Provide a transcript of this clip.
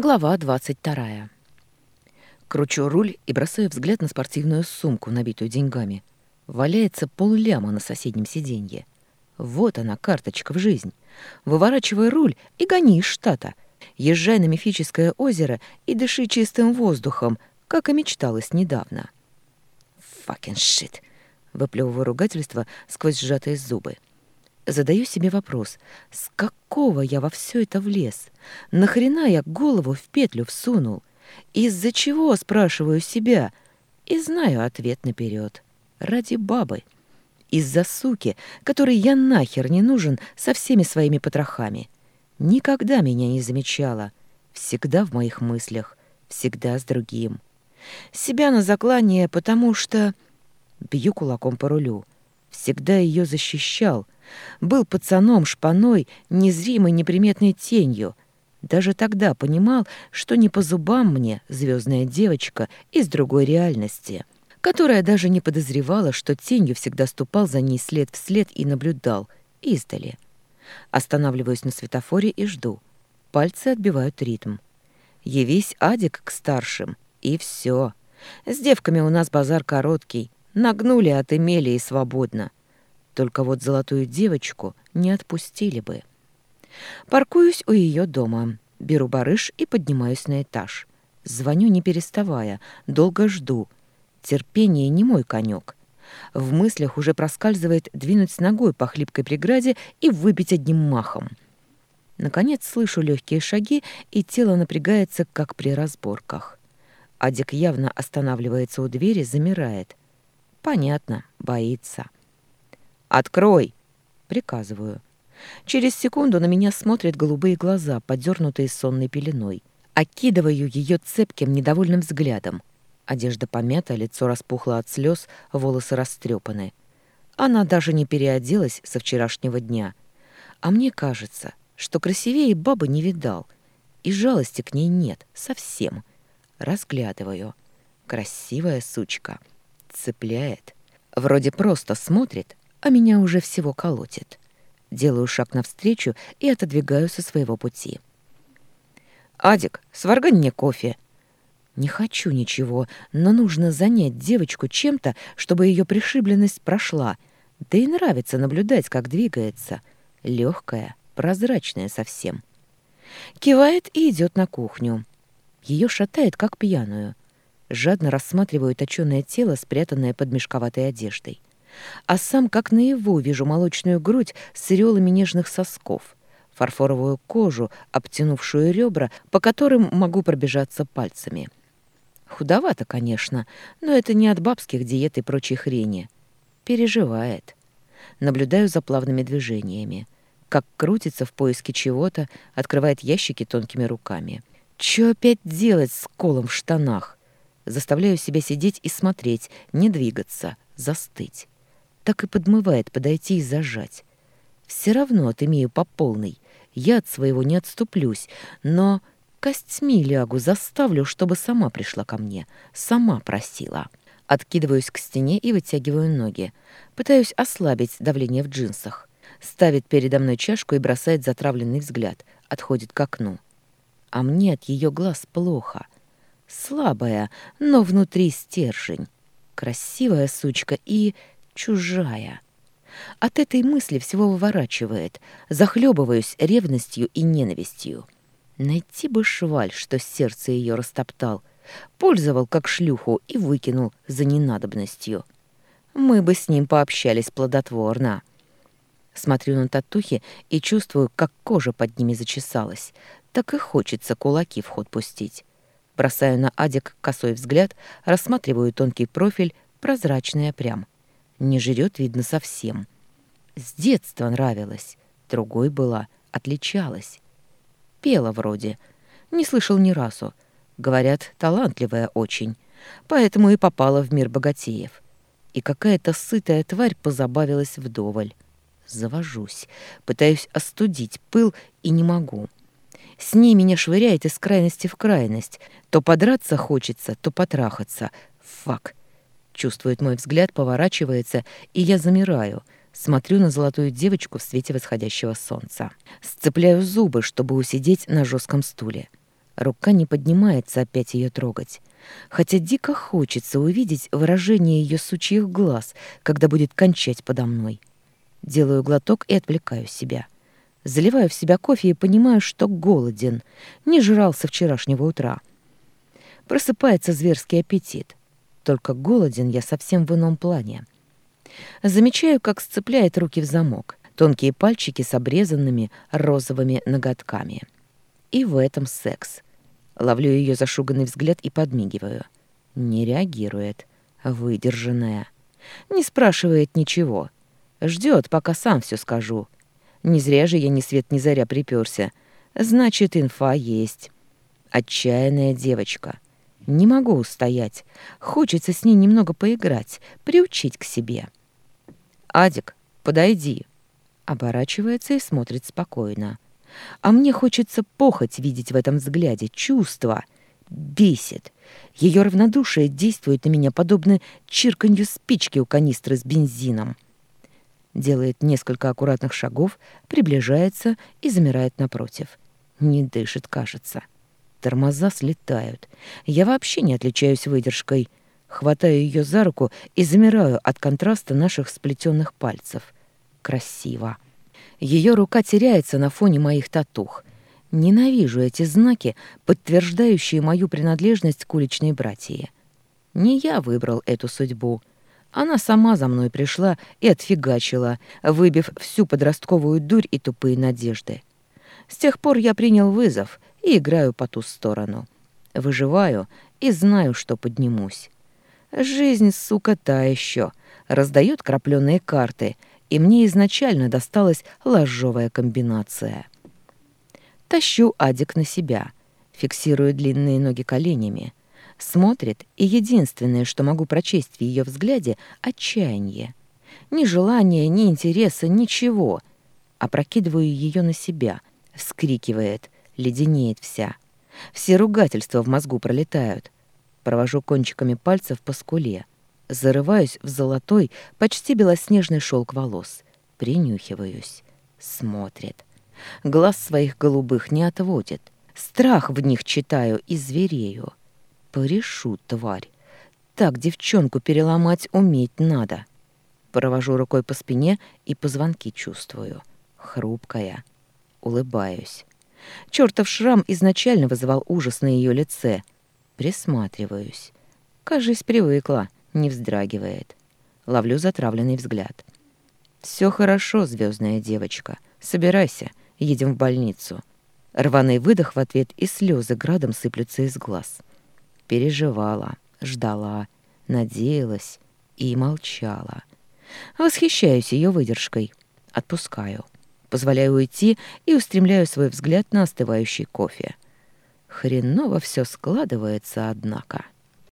Глава 22. Кручу руль и бросаю взгляд на спортивную сумку, набитую деньгами. Валяется полляма на соседнем сиденье. Вот она, карточка в жизнь. Выворачивай руль и гони из штата. Езжай на мифическое озеро и дыши чистым воздухом, как и мечталось недавно. «Fucking shit!» — выплевываю ругательство сквозь сжатые зубы. Задаю себе вопрос, с какого я во все это влез? Нахрена я голову в петлю всунул? Из-за чего, спрашиваю себя? И знаю ответ наперед. Ради бабы. Из-за суки, которой я нахер не нужен со всеми своими потрохами. Никогда меня не замечала. Всегда в моих мыслях. Всегда с другим. Себя на заклание, потому что... Бью кулаком по рулю. Всегда ее защищал — был пацаном, шпаной, незримой неприметной тенью. Даже тогда понимал, что не по зубам мне звездная девочка из другой реальности, которая даже не подозревала, что тенью всегда ступал за ней след в след и наблюдал, издали. Останавливаюсь на светофоре и жду. Пальцы отбивают ритм. Явись Адик к старшим, и все. С девками у нас базар короткий. Нагнули от Эмелии свободно. Только вот золотую девочку не отпустили бы. Паркуюсь у ее дома, беру барыш и поднимаюсь на этаж. Звоню не переставая, долго жду. Терпение не мой конек. В мыслях уже проскальзывает двинуть ногой по хлипкой преграде и выбить одним махом. Наконец слышу легкие шаги, и тело напрягается, как при разборках. Адик явно останавливается у двери, замирает. Понятно, боится. «Открой!» — приказываю. Через секунду на меня смотрят голубые глаза, подернутые сонной пеленой. Окидываю ее цепким, недовольным взглядом. Одежда помята, лицо распухло от слез, волосы растрепаны. Она даже не переоделась со вчерашнего дня. А мне кажется, что красивее бабы не видал. И жалости к ней нет, совсем. Разглядываю. Красивая сучка. Цепляет. Вроде просто смотрит, а меня уже всего колотит. Делаю шаг навстречу и отодвигаю со своего пути. «Адик, сваргань мне кофе!» Не хочу ничего, но нужно занять девочку чем-то, чтобы ее пришибленность прошла. Да и нравится наблюдать, как двигается. Легкая, прозрачная совсем. Кивает и идет на кухню. Ее шатает, как пьяную. Жадно рассматриваю точёное тело, спрятанное под мешковатой одеждой а сам как наяву вижу молочную грудь с ореолами нежных сосков, фарфоровую кожу, обтянувшую ребра, по которым могу пробежаться пальцами. Худовато, конечно, но это не от бабских диет и прочей хрени. Переживает. Наблюдаю за плавными движениями. Как крутится в поиске чего-то, открывает ящики тонкими руками. Чё опять делать с колом в штанах? Заставляю себя сидеть и смотреть, не двигаться, застыть так и подмывает подойти и зажать. Все равно отымею по полной. Я от своего не отступлюсь, но костьми лягу, заставлю, чтобы сама пришла ко мне, сама просила. Откидываюсь к стене и вытягиваю ноги. Пытаюсь ослабить давление в джинсах. Ставит передо мной чашку и бросает затравленный взгляд. Отходит к окну. А мне от ее глаз плохо. Слабая, но внутри стержень. Красивая сучка и чужая. От этой мысли всего выворачивает, захлебываюсь ревностью и ненавистью. Найти бы шваль, что сердце ее растоптал, пользовал как шлюху и выкинул за ненадобностью. Мы бы с ним пообщались плодотворно. Смотрю на татухи и чувствую, как кожа под ними зачесалась. Так и хочется кулаки в ход пустить. Бросаю на Адик косой взгляд, рассматриваю тонкий профиль, прозрачный прям. Не жрет, видно, совсем. С детства нравилась. Другой была, отличалась. Пела вроде. Не слышал ни разу. Говорят, талантливая очень. Поэтому и попала в мир богатеев. И какая-то сытая тварь позабавилась вдоволь. Завожусь, пытаюсь остудить пыл и не могу. С ней меня швыряет из крайности в крайность. То подраться хочется, то потрахаться. Фак. Чувствует мой взгляд, поворачивается, и я замираю. Смотрю на золотую девочку в свете восходящего солнца. Сцепляю зубы, чтобы усидеть на жестком стуле. Рука не поднимается опять ее трогать. Хотя дико хочется увидеть выражение ее сучьих глаз, когда будет кончать подо мной. Делаю глоток и отвлекаю себя. Заливаю в себя кофе и понимаю, что голоден. Не жрал со вчерашнего утра. Просыпается зверский аппетит. Только голоден я совсем в ином плане. Замечаю, как сцепляет руки в замок. Тонкие пальчики с обрезанными розовыми ноготками. И в этом секс. Ловлю ее зашуганный взгляд и подмигиваю. Не реагирует. Выдержанная. Не спрашивает ничего. Ждет, пока сам все скажу. Не зря же я ни свет ни заря приперся. Значит, инфа есть. Отчаянная девочка. Не могу устоять. Хочется с ней немного поиграть, приучить к себе. «Адик, подойди!» Оборачивается и смотрит спокойно. А мне хочется похоть видеть в этом взгляде, чувства. Бесит. Ее равнодушие действует на меня подобно чирканью спички у канистры с бензином. Делает несколько аккуратных шагов, приближается и замирает напротив. Не дышит, кажется. Тормоза слетают. Я вообще не отличаюсь выдержкой. Хватаю ее за руку и замираю от контраста наших сплетенных пальцев. Красиво. Ее рука теряется на фоне моих татух. Ненавижу эти знаки, подтверждающие мою принадлежность к уличной братье. Не я выбрал эту судьбу. Она сама за мной пришла и отфигачила, выбив всю подростковую дурь и тупые надежды. С тех пор я принял вызов и играю по ту сторону. Выживаю и знаю, что поднимусь. Жизнь, сука, та еще. Раздает крапленые карты — и мне изначально досталась ложовая комбинация. Тащу Адик на себя, фиксирую длинные ноги коленями. Смотрит, и единственное, что могу прочесть в ее взгляде — отчаяние. Ни желания, ни интереса, ничего. Опрокидываю ее на себя, вскрикивает, леденеет вся. Все ругательства в мозгу пролетают. Провожу кончиками пальцев по скуле — Зарываюсь в золотой, почти белоснежный шелк волос. Принюхиваюсь. Смотрит. Глаз своих голубых не отводит. Страх в них читаю и зверею. Порешу, тварь. Так девчонку переломать уметь надо. Провожу рукой по спине и позвонки чувствую. Хрупкая. Улыбаюсь. Чёртов шрам изначально вызывал ужас на ее лице. Присматриваюсь. Кажись, привыкла не вздрагивает. Ловлю затравленный взгляд. Все хорошо, звездная девочка. Собирайся, едем в больницу. Рваный выдох в ответ и слезы градом сыплются из глаз. Переживала, ждала, надеялась и молчала. Восхищаюсь ее выдержкой. Отпускаю. Позволяю уйти и устремляю свой взгляд на остывающий кофе. Хреново все складывается, однако.